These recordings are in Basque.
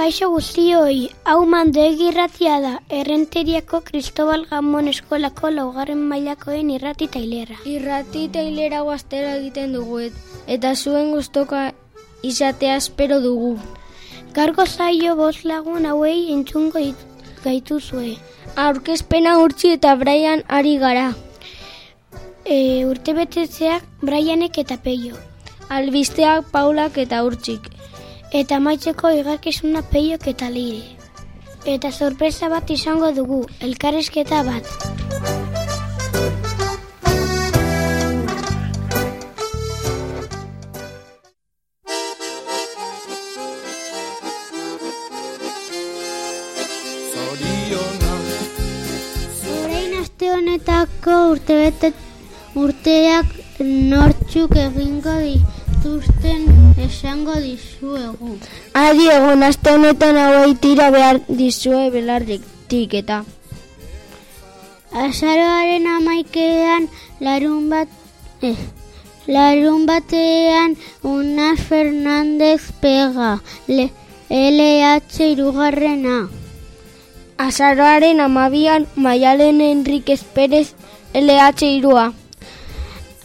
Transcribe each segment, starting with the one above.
Kaixo guztioi, hau mandoegi irratia da, errenteriako Cristobal Gamon eskolako laugarren mailakoen irrati tailera. Irrati tailera guaztera egiten dugu, eta zuen gustoka izatea espero dugu. Gargo zaio bost lagun hauei entzungo gaitu zue. Aurkezpena urtsi eta Brian ari gara. E, urte betetzeak Brianek eta Peio. Albisteak Paulak eta urtsik. Eta maitzeko igakizuna peiok eta lire. Eta sorpresa bat izango dugu, elkarrizketa bat. Honetako urtebete urteak nortzuk egingo dituzten esango dizuegu. Adi egon aste honetan hauei tira behar dizue belarrik eta. Azaroaren amaikean larun bat eh, larun batean Una Fernandez pega le, LH irugarrena. Azaroaren amabian Maialen Enriquez Pérez LH irua.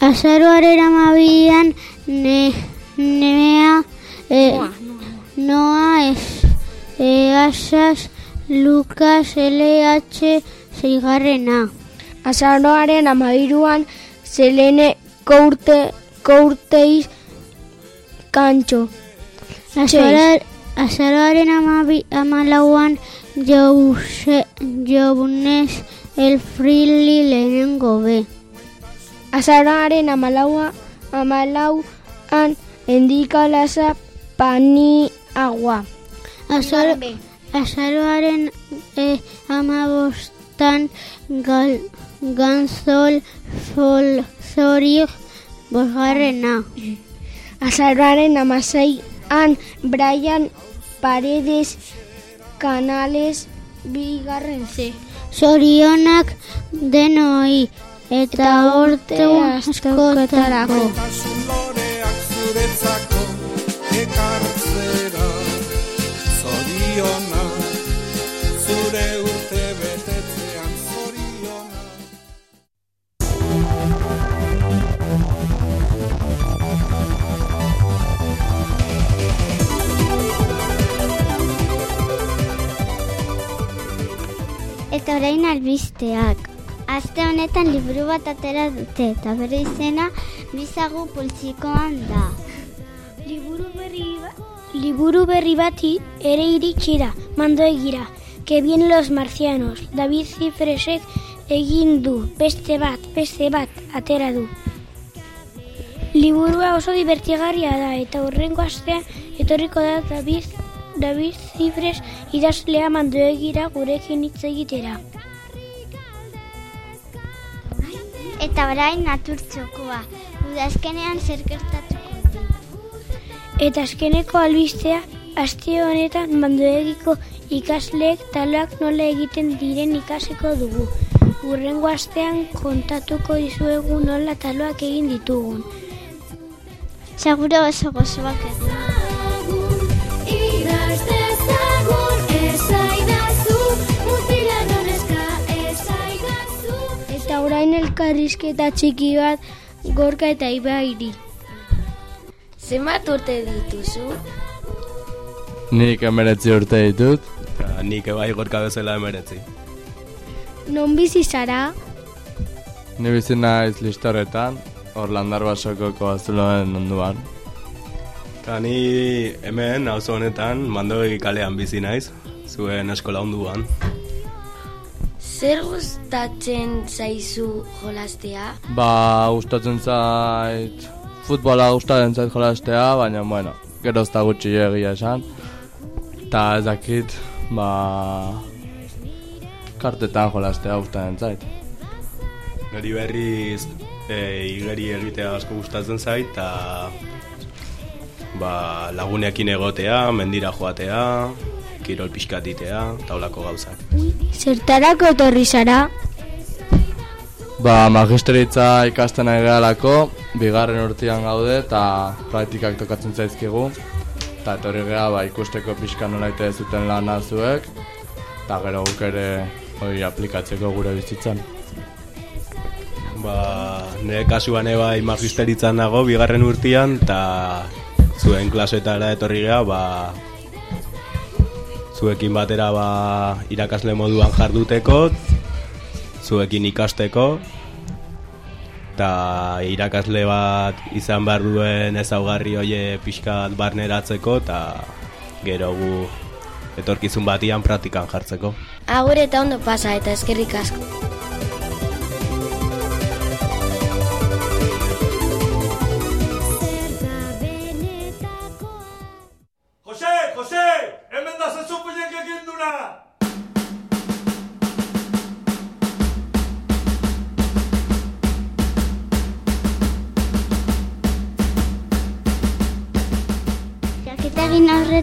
Azaroaren amabian ne, Nemea e, Noa es Easas Lucas LH zeigarrena. Azaroaren amabiruan Selene Kourte, Kourteiz Kantxo. Azaroaren Azaroaren amabi, amalauan Jause, Jobunes El Frili lehenengo be. Azaroaren amalaua, amalauan Endikalaza Pani Agua. Azaro, azaroaren eh, amabostan gal, Ganzol Zol Zorik bosgarrena. Azaroaren amaseian Brian Paredes Canales bigarren ze. Zorionak denoi eta orte askotarako. Loreak zuretzako ekartzera orain albisteak. Aste honetan liburu bat atera dute eta bere izena bizagu pultsikoan da. Liburu berri, ba liburu berri bati ere iritsi da, mando egira, que bien los marcianos, David Zifresek egin du, beste bat, beste bat, atera du. Liburua oso divertigarria da eta hurrengo astean etorriko da David, David Zifres idazlea mandoegira gurekin hitz egitera. Eta orain naturtxokoa, udazkenean zer gertatuko. Eta azkeneko albistea, aste honetan mandoegiko ikasleek taloak nola egiten diren ikasiko dugu. Urrengo astean kontatuko dizuegu nola taloak egin ditugun. Seguro oso gozoak egun. Orain elkarrizketa txiki bat gorka eta ibairi. Zenbat urte dituzu? Nik emeretzi urte ditut. Ja, nik ebai gorka bezala emeretzi. Non bizi zara? Ni bizi naiz listorretan, hor landar basoko azuloen onduan. Eta ni hemen, auzo honetan, mandogegi kalean bizi naiz, zuen eskola onduan. Zer gustatzen zaizu jolastea? Ba, gustatzen zait, futbola gustatzen zait jolastea, baina, bueno, gero ez da gutxi egia esan. Eta ez dakit, ba, kartetan jolastea gustatzen zait. Gari berriz, e, igeri egitea asko gustatzen zait, eta ba, lagunekin egotea, mendira joatea, kirol pixkatitea, taulako gauzak. Zertarako etorri zara? Ba, magisteritza ikasten ari gehalako, bigarren urtean gaude eta praktikak tokatzen zaizkigu. Eta etorri geha, ba, ikusteko pixka nola ite zuten lana zuek, eta gero guk ere hori aplikatzeko gure bizitzan. Ba, nire kasuan bai magisteritzan dago, bigarren urtean, eta zuen klasetara etorri geha, ba, zuekin batera ba, irakasle moduan jarduteko, zuekin ikasteko, eta irakasle bat izan behar duen ezaugarri hoie pixkat barneratzeko, eta gero gu etorkizun batian praktikan jartzeko. Agur eta ondo pasa eta eskerrik asko.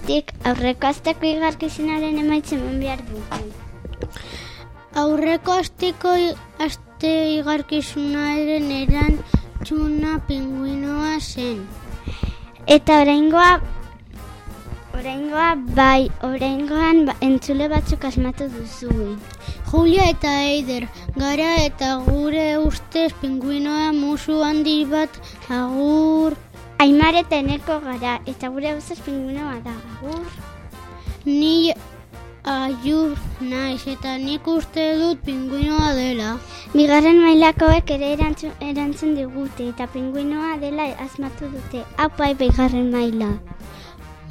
Aurretik, aurreko azteko igarkizinaren emaitzen eman behar dugu. Aurreko asteko aste igarkizunaren eran txuna pinguinoa zen. Eta oraingoa oraingoa bai, oraingoan ba, entzule batzuk asmatu duzu. Julia eta Eider, gara eta gure ustez pinguinoa musu handi bat agur. Aimar eta eneko gara, eta gure ustez pinguinoa da. Agur. Ni aiur naiz eta nik uste dut pinguinoa dela. Bigarren mailakoek ere erantzun, erantzun digute, eta pinguinoa dela asmatu dute. Hau bai bigarren maila.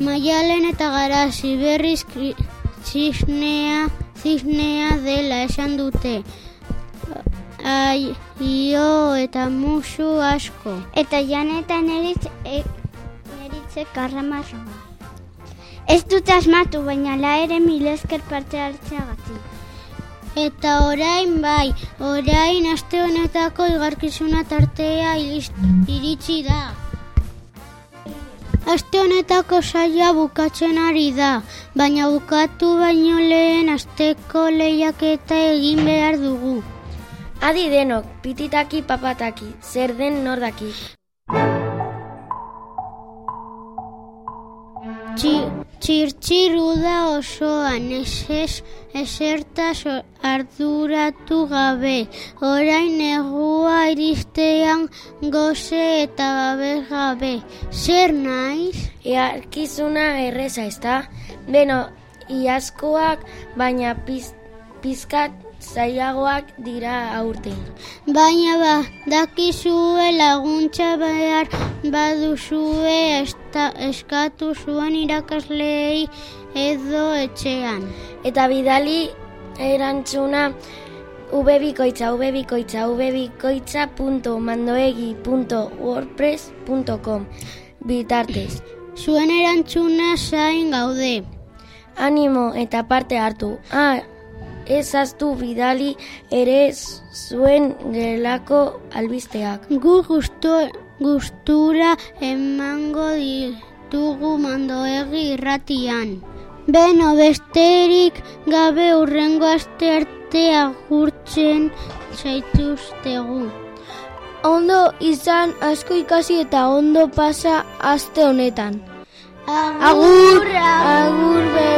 Maialen eta garazi berriz zisnea, zisnea dela esan dute. Ai, io eta musu asko. Eta jane eta neritz, e, neritze karramarroa. Ez dut asmatu, baina la ere mil esker parte hartzeagatik. Eta orain bai, orain aste honetako igarkizuna tartea iritsi da. Aste honetako saia bukatzen ari da, baina bukatu baino lehen asteko lehiaketa egin behar dugu. Adi denok, pititaki papataki, zer den nordaki. Txi, txirtxiru da osoan, esez, esertaz arduratu gabe. Orain negua iristean goze eta babes gabe. Zer naiz? Earkizuna erreza, ezta? Beno, iazkoak, baina piz, pizkat zailagoak dira aurten. Baina ba, dakizue laguntza behar baduzue esta, eskatu zuen irakasleei edo etxean. Eta bidali erantzuna ubebikoitza, ubebikoitza, ubebikoitza.mandoegi.wordpress.com bitartez. Zuen erantzuna zain gaude. Animo eta parte hartu. Ah, ez aztu bidali ere zuen gelako albisteak. Gu gustu, gustura emango ditugu mandoegi irratian. Beno besterik gabe urrengo aste arte agurtzen zaituztegu. Ondo izan asko ikasi eta ondo pasa aste honetan. Agur, agur, Agur be.